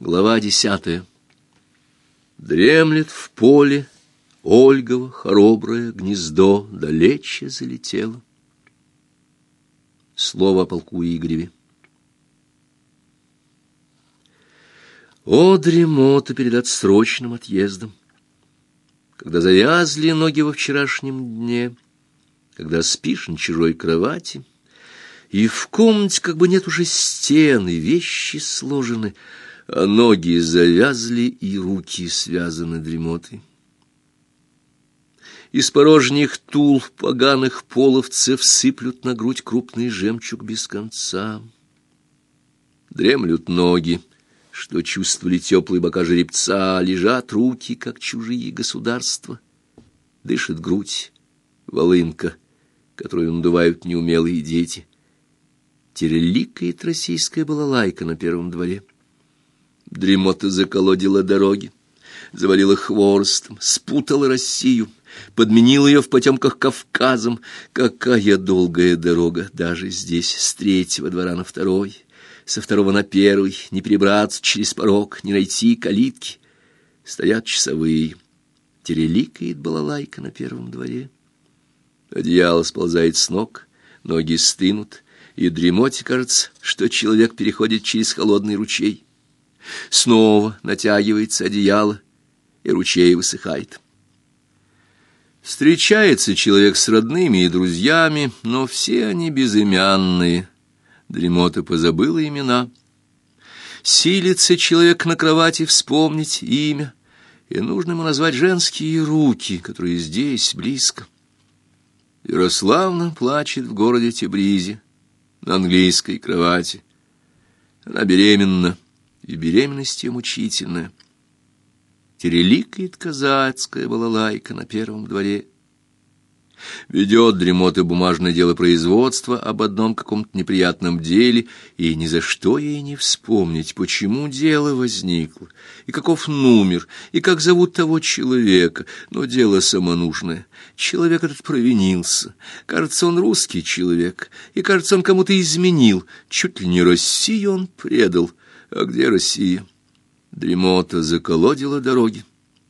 Глава десятая. Дремлет в поле Ольгово хороброе гнездо далече залетело. Слово о полку Игореве. О, дремота перед отсрочным отъездом, Когда завязли ноги во вчерашнем дне, Когда спишь на чужой кровати, И в комнате как бы нет уже стен, И вещи сложены, А ноги завязли, и руки связаны дремотой. Из порожних тул поганых половцев Сыплют на грудь крупный жемчуг без конца. Дремлют ноги, что чувствовали теплые бока жеребца, лежат руки, как чужие государства. Дышит грудь, волынка, которую надувают неумелые дети. Тереликает российская балалайка на первом дворе. Дремота заколодила дороги, завалила хворостом, спутала Россию, подменила ее в потемках Кавказом. Какая долгая дорога, даже здесь, с третьего двора на второй со второго на первый, не перебраться через порог, не найти калитки. Стоят часовые, тереликает балалайка на первом дворе. Одеяло сползает с ног, ноги стынут, и дремоте кажется, что человек переходит через холодный ручей. Снова натягивается одеяло, и ручей высыхает. Встречается человек с родными и друзьями, но все они безымянные, Дремота позабыла имена. Силится человек на кровати вспомнить имя, и нужно ему назвать женские руки, которые здесь, близко. Ярославна плачет в городе Тебризе на английской кровати. Она беременна, и беременность ее мучительная. Тереликает казацкая балалайка на первом дворе ведет дремоты бумажное дело производства об одном каком-то неприятном деле, и ни за что ей не вспомнить, почему дело возникло, и каков номер, и как зовут того человека, но дело самонужное. Человек этот провинился, кажется, он русский человек, и, кажется, он кому-то изменил, чуть ли не Россию он предал. А где Россия? Дремота заколодила дороги,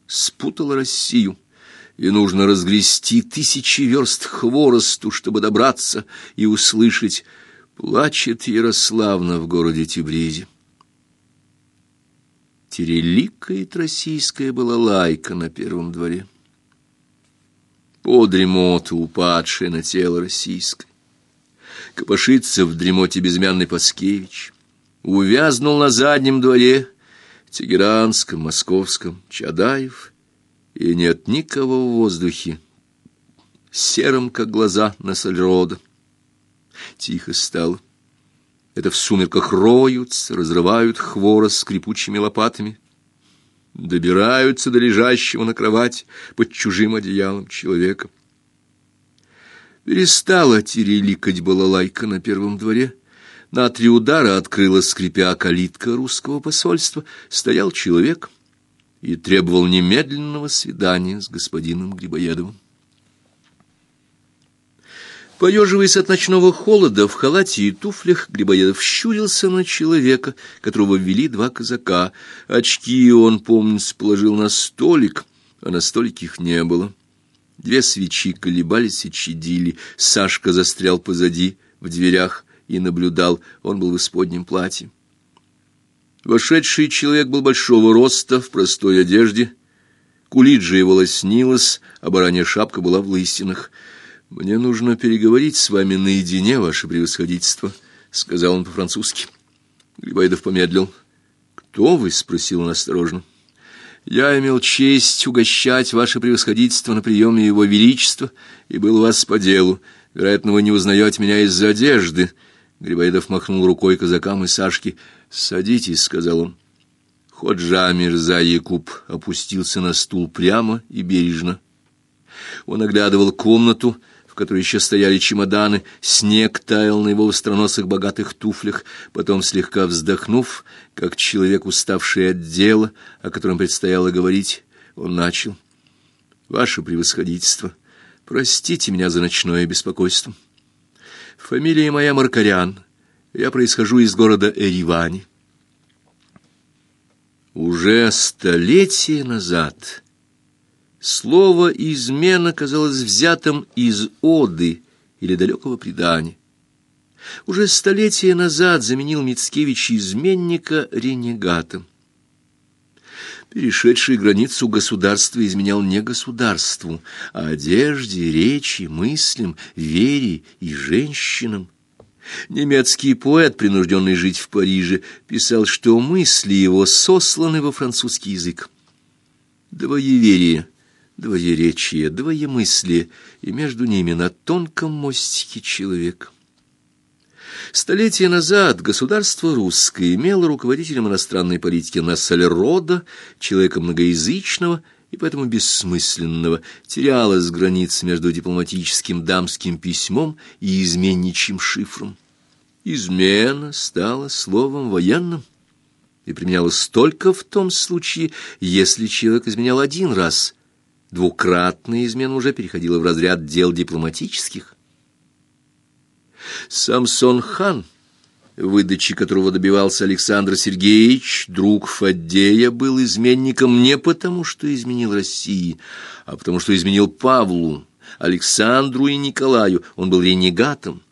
спутала Россию и нужно разгрести тысячи верст хворосту, чтобы добраться и услышать «Плачет Ярославна в городе Тибризе». Тереликает российская была лайка на первом дворе. По дремоту упадшая на тело российское. Копошится в дремоте безмянный Паскевич. Увязнул на заднем дворе, Тегеранском, Московском, Чадаев — и нет никого в воздухе, серым, как глаза Нассальрода. Тихо стало. Это в сумерках роются, разрывают хворост скрипучими лопатами, добираются до лежащего на кровать под чужим одеялом человека. Перестала тереликать балалайка на первом дворе. На три удара открыла, скрипя, калитка русского посольства. Стоял человек — и требовал немедленного свидания с господином Грибоедовым. Поеживаясь от ночного холода, в халате и туфлях Грибоедов щурился на человека, которого ввели два казака. Очки он, помнится, положил на столик, а на столике их не было. Две свечи колебались и чадили. Сашка застрял позади, в дверях, и наблюдал. Он был в исподнем платье. Вошедший человек был большого роста, в простой одежде. Кулиджа его лоснилась, а баранья шапка была в лысинах. «Мне нужно переговорить с вами наедине, ваше превосходительство», — сказал он по-французски. Грибоедов помедлил. «Кто вы?» — спросил он осторожно. «Я имел честь угощать ваше превосходительство на приеме его величества и был у вас по делу. Вероятно, вы не узнаете меня из-за одежды». Грибоедов махнул рукой казакам и Сашке. «Садитесь», — сказал он. Ходжа Мирза Якуб опустился на стул прямо и бережно. Он оглядывал комнату, в которой еще стояли чемоданы, снег таял на его остроносых богатых туфлях, потом, слегка вздохнув, как человек, уставший от дела, о котором предстояло говорить, он начал. «Ваше превосходительство, простите меня за ночное беспокойство. Фамилия моя Маркарян». Я происхожу из города Эривани. Уже столетия назад слово «измена» казалось взятым из оды или далекого предания. Уже столетия назад заменил Мицкевич изменника ренегатом. Перешедший границу государства изменял не государству, а одежде, речи, мыслям, вере и женщинам. Немецкий поэт, принужденный жить в Париже, писал, что мысли его сосланы во французский язык. Двоеверие, двоеречие, двоемыслие, и между ними на тонком мостике человек. Столетия назад государство русское имело руководителем иностранной политики Нассалерода, человека многоязычного и поэтому бессмысленного, терялось границы между дипломатическим дамским письмом и изменничьим шифром. Измена стала словом военным и применялась только в том случае, если человек изменял один раз. Двукратная измена уже переходила в разряд дел дипломатических. Самсон хан, выдачи которого добивался Александр Сергеевич, друг Фаддея, был изменником не потому, что изменил России, а потому, что изменил Павлу, Александру и Николаю. Он был ренегатом.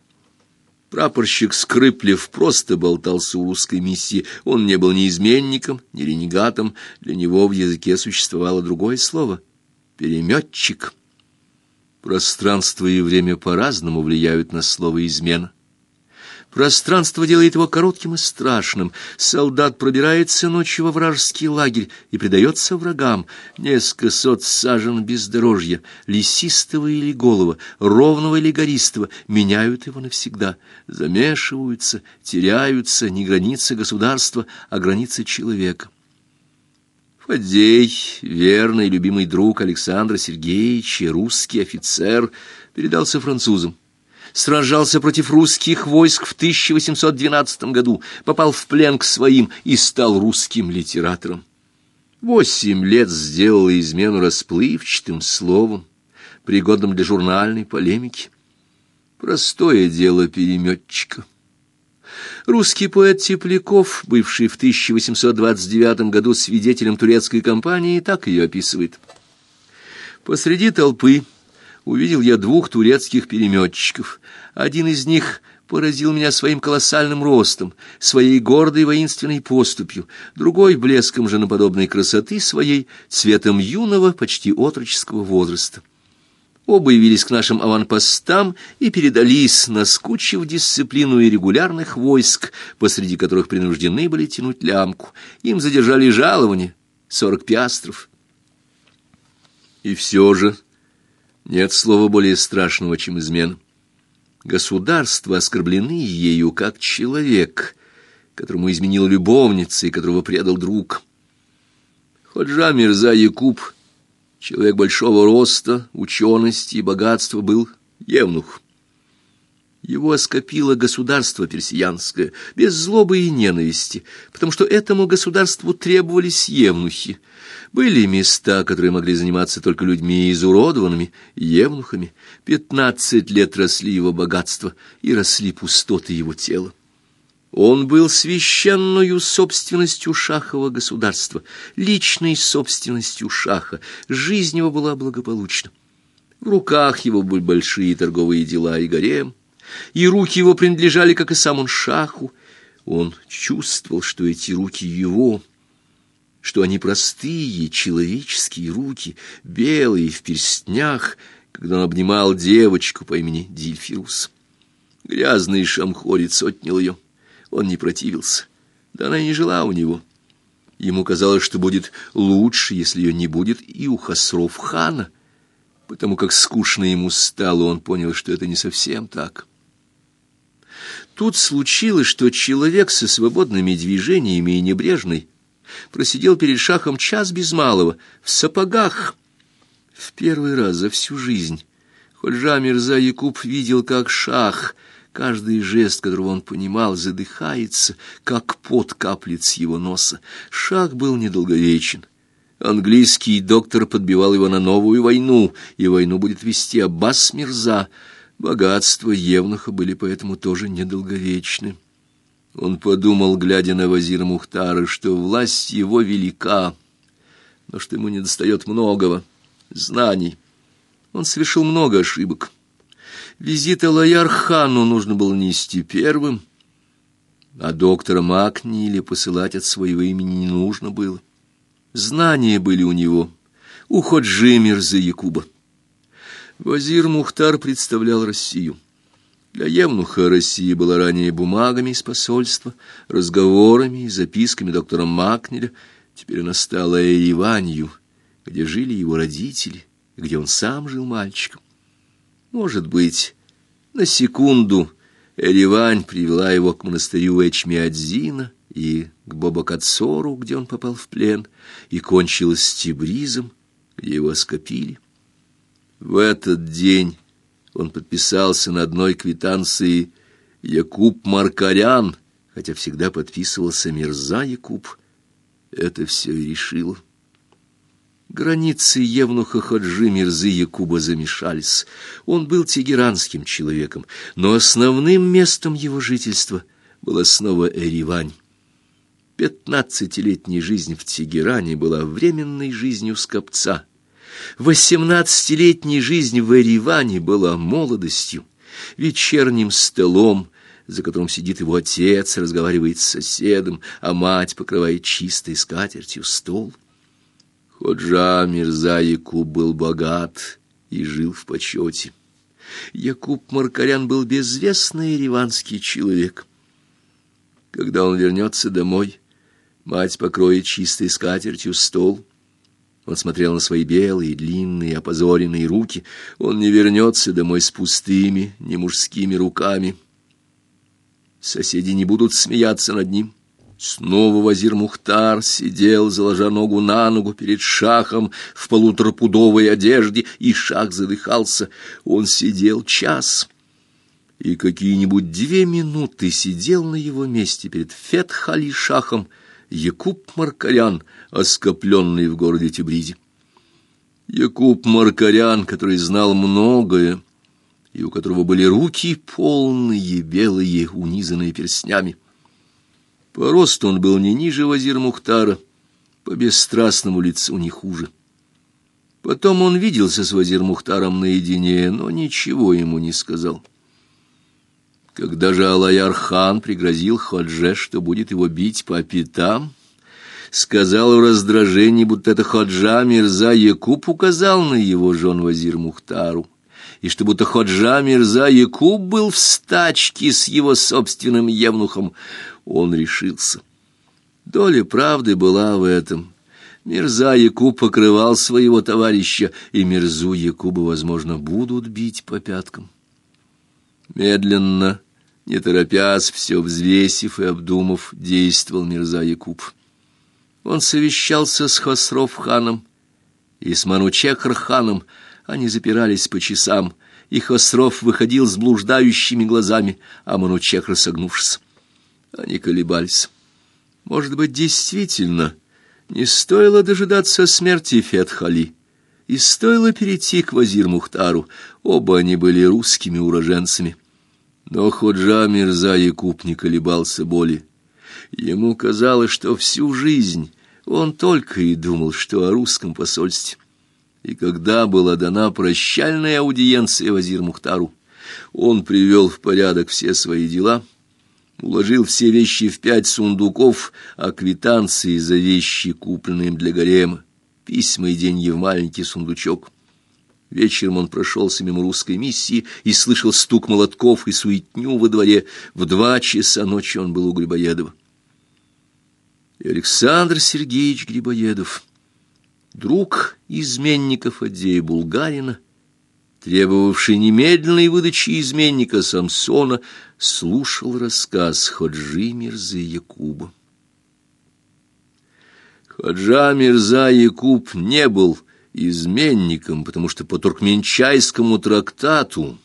Прапорщик Скрыплев просто болтался у русской миссии. Он не был ни изменником, ни ренегатом. Для него в языке существовало другое слово — переметчик — Пространство и время по-разному влияют на слово «измена». Пространство делает его коротким и страшным. Солдат пробирается ночью во вражеский лагерь и предается врагам. Несколько сот сажен бездорожья, лесистого или голого, ровного или гористого, меняют его навсегда. Замешиваются, теряются не границы государства, а границы человека. Фадей, верный любимый друг Александра Сергеевича, русский офицер, передался французам. Сражался против русских войск в 1812 году, попал в плен к своим и стал русским литератором. Восемь лет сделал измену расплывчатым словом, пригодным для журнальной полемики. Простое дело переметчика. Русский поэт Тепляков, бывший в 1829 году свидетелем турецкой кампании, так ее описывает. Посреди толпы увидел я двух турецких переметчиков. Один из них поразил меня своим колоссальным ростом, своей гордой воинственной поступью, другой — блеском женоподобной красоты своей, цветом юного, почти отроческого возраста. Оба явились к нашим аванпостам и передались, наскучив дисциплину и регулярных войск, посреди которых принуждены были тянуть лямку. Им задержали жалование — сорок пиастров. И все же нет слова более страшного, чем измена. Государства оскорблены ею, как человек, которому изменил любовница и которого предал друг. Ходжа Мирза Якуб — Человек большого роста, учености и богатства был евнух. Его оскопило государство персиянское, без злобы и ненависти, потому что этому государству требовались евнухи. Были места, которые могли заниматься только людьми изуродованными, евнухами. Пятнадцать лет росли его богатства и росли пустоты его тела. Он был священною собственностью шахового государства, личной собственностью шаха. Жизнь его была благополучна. В руках его были большие торговые дела и гарем, и руки его принадлежали, как и сам он, шаху. Он чувствовал, что эти руки его, что они простые человеческие руки, белые в перстнях, когда он обнимал девочку по имени Дильфирус. Грязный шамхорец отнял ее. Он не противился. Да она и не жила у него. Ему казалось, что будет лучше, если ее не будет и у Хасров хана. Потому как скучно ему стало, он понял, что это не совсем так. Тут случилось, что человек со свободными движениями и небрежный просидел перед шахом час без малого, в сапогах. В первый раз за всю жизнь Ходжа Мирза Якуб видел, как шах — Каждый жест, которого он понимал, задыхается, как пот каплет с его носа. Шаг был недолговечен. Английский доктор подбивал его на новую войну, и войну будет вести Аббас Мирза. Богатства Евнуха были поэтому тоже недолговечны. Он подумал, глядя на Вазира Мухтара, что власть его велика, но что ему недостает многого знаний. Он совершил много ошибок. Визит Алаяр-хану нужно было нести первым, а доктора Макнили посылать от своего имени не нужно было. Знания были у него, у Ходжи Мирзы Якуба. Вазир Мухтар представлял Россию. Для Евнуха Россия была ранее бумагами из посольства, разговорами и записками доктора Макнеля. Теперь она стала Ереванью, где жили его родители, где он сам жил мальчиком. Может быть, на секунду Еревань привела его к монастырю Эчмиадзина и к Бабакацору, где он попал в плен, и кончилась с Тибризом, где его оскопили. В этот день он подписался на одной квитанции Якуб Маркарян, хотя всегда подписывался Мирза Якуб. Это все и решило. Границы Евнуха Хаджи Мирзы Якуба замешались. Он был тегеранским человеком, но основным местом его жительства была снова Эревань. Пятнадцатилетняя жизнь в Тегеране была временной жизнью скопца — Восемнадцатилетняя жизнь в Эреване была молодостью, вечерним столом, за которым сидит его отец, разговаривает с соседом, а мать покрывает чистой скатертью стол. Ходжа Мирза Якуб был богат и жил в почете. Якуб Маркарян был безвестный ереванский человек. Когда он вернется домой, мать покроет чистой скатертью стол — он смотрел на свои белые, длинные, опозоренные руки. Он не вернется домой с пустыми, не мужскими руками. Соседи не будут смеяться над ним. Снова вазир Мухтар сидел, заложа ногу на ногу перед шахом в полуторапудовой одежде, и шах задыхался. Он сидел час и какие-нибудь две минуты сидел на его месте перед Фетхали-шахом, Якуб Маркарян, оскопленный в городе Тибризе. Якуб Маркарян, который знал многое, и у которого были руки полные, белые, унизанные перстнями. По росту он был не ниже Вазир Мухтара, по бесстрастному лицу не хуже. Потом он виделся с Вазир Мухтаром наедине, но ничего ему не сказал. Когда же Алаяр-хан пригрозил Ходже, что будет его бить по пятам, сказал в раздражении, будто это Ходжа Мирза Якуб указал на его жен Вазир Мухтару, и что будто Ходжа Мирза Якуб был в стачке с его собственным евнухом, он решился. Доля правды была в этом. Мирза Якуб покрывал своего товарища, и Мирзу Якуба, возможно, будут бить по пяткам. Медленно, не торопясь, все взвесив и обдумав, действовал Мирза Якуб. Он совещался с Хосров-ханом и с Манучекр-ханом, они запирались по часам, и Хосров выходил с блуждающими глазами, а Манучекр согнувшись. Они колебались. Может быть, действительно, не стоило дожидаться смерти Фетхали, и стоило перейти к Вазир-Мухтару, оба они были русскими уроженцами. Но Ходжа Мирза Якуб не колебался боли. Ему казалось, что всю жизнь он только и думал, что о русском посольстве. И когда была дана прощальная аудиенция Вазир Мухтару, он привел в порядок все свои дела, уложил все вещи в пять сундуков, а квитанции за вещи, купленные им для гарема, письма и деньги в маленький сундучок — Вечером он прошелся мимо русской миссии и слышал стук молотков и суетню во дворе. В два часа ночи он был у Грибоедова. И Александр Сергеевич Грибоедов, друг изменников Адея Булгарина, требовавший немедленной выдачи изменника Самсона, слушал рассказ Ходжи Мирзы Якуба. Ходжа Мирза Якуб не был изменником, потому что по туркменчайскому трактату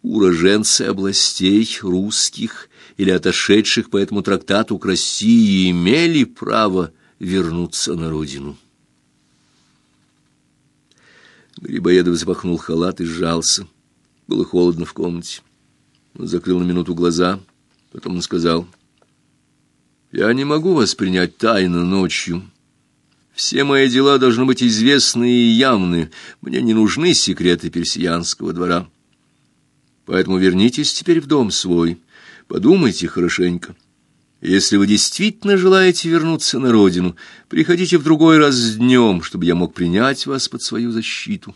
уроженцы областей русских или отошедших по этому трактату к России имели право вернуться на родину. Грибоедов запахнул халат и сжался. Было холодно в комнате. Он закрыл на минуту глаза, потом он сказал, Я не могу воспринять тайно ночью. Все мои дела должны быть известны и явны. Мне не нужны секреты персиянского двора. Поэтому вернитесь теперь в дом свой. Подумайте хорошенько. Если вы действительно желаете вернуться на родину, приходите в другой раз днем, чтобы я мог принять вас под свою защиту.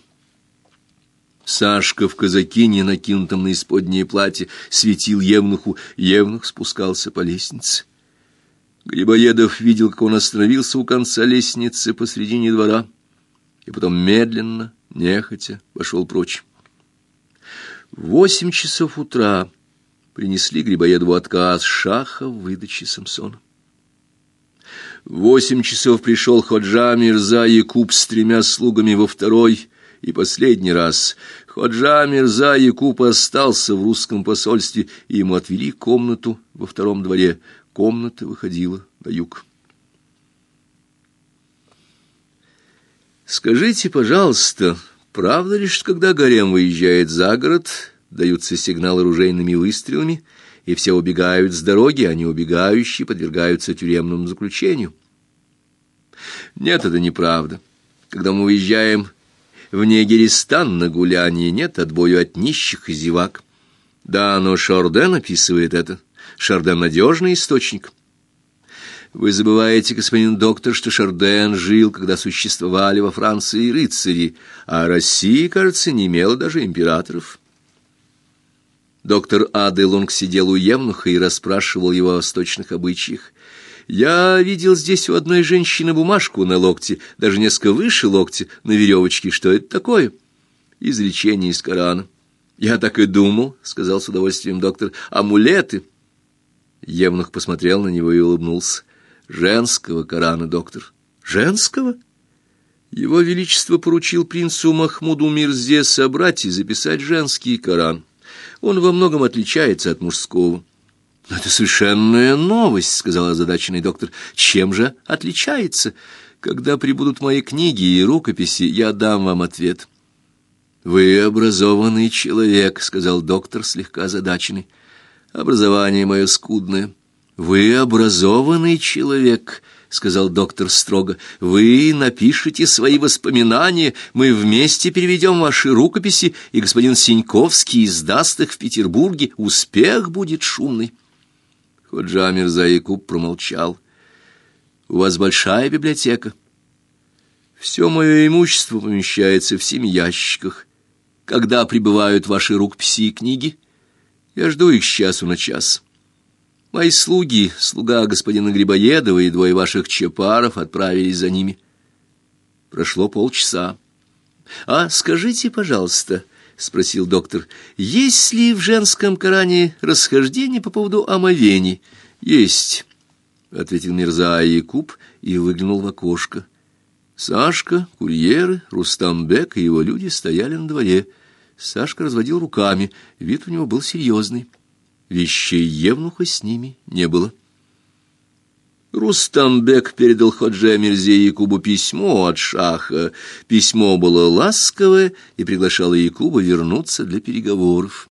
Сашка в казакине, накинутом на исподнее платье, светил Евнуху. Евнух спускался по лестнице. Грибоедов видел, как он остановился у конца лестницы посредине двора, и потом медленно, нехотя, пошел прочь. Восемь часов утра принесли Грибоедову отказ Шаха в выдаче Самсона. В восемь часов пришел Ходжа Мирза Якуб с тремя слугами во второй и последний раз. Ходжа Мирза Якуб остался в русском посольстве, и ему отвели комнату во втором дворе. Комната выходила на юг. Скажите, пожалуйста, правда ли, что когда гарем выезжает за город, даются сигналы ружейными выстрелами, и все убегают с дороги, а убегающие подвергаются тюремному заключению? Нет, это неправда. Когда мы уезжаем в Негеристан на гуляние, нет отбою от нищих и зевак. Да, но Шорден описывает это. Шарден надежный источник. Вы забываете, господин доктор, что Шарден жил, когда существовали во Франции рыцари, а Россия, кажется, не имела даже императоров. Доктор Аделонг сидел у Евнуха и расспрашивал его о восточных обычаях. Я видел здесь у одной женщины бумажку на локте, даже несколько выше локтя, на веревочке. Что это такое? Изречение из Корана. Я так и думал, сказал с удовольствием доктор. Амулеты. Евнух посмотрел на него и улыбнулся. Женского Корана, доктор. Женского? Его величество поручил принцу Махмуду Мирзе собрать и записать женский Коран. Он во многом отличается от мужского. «Но это совершенная новость», — сказал озадаченный доктор. «Чем же отличается? Когда прибудут мои книги и рукописи, я дам вам ответ». «Вы образованный человек», — сказал доктор, слегка озадаченный. Образование мое скудное. Вы образованный человек, сказал доктор строго. Вы напишите свои воспоминания, мы вместе переведем ваши рукописи, и господин Синьковский издаст их в Петербурге. Успех будет шумный. Ходжа Мирза Якуб промолчал. У вас большая библиотека. Все мое имущество помещается в семи ящиках. Когда прибывают ваши рукописи и книги? Я жду их с часу на час. Мои слуги, слуга господина Грибоедова и двое ваших чепаров отправились за ними. Прошло полчаса. А скажите, пожалуйста, спросил доктор, есть ли в женском Коране расхождение по поводу омовений? Есть, ответил Мирза Якуб и выглянул в окошко. Сашка, курьеры, Рустамбек и его люди стояли на дворе. Сашка разводил руками, вид у него был серьезный. Вещей Евнуха с ними не было. Рустамбек передал Ходже Мирзе Якубу письмо от шаха. Письмо было ласковое и приглашало Якуба вернуться для переговоров.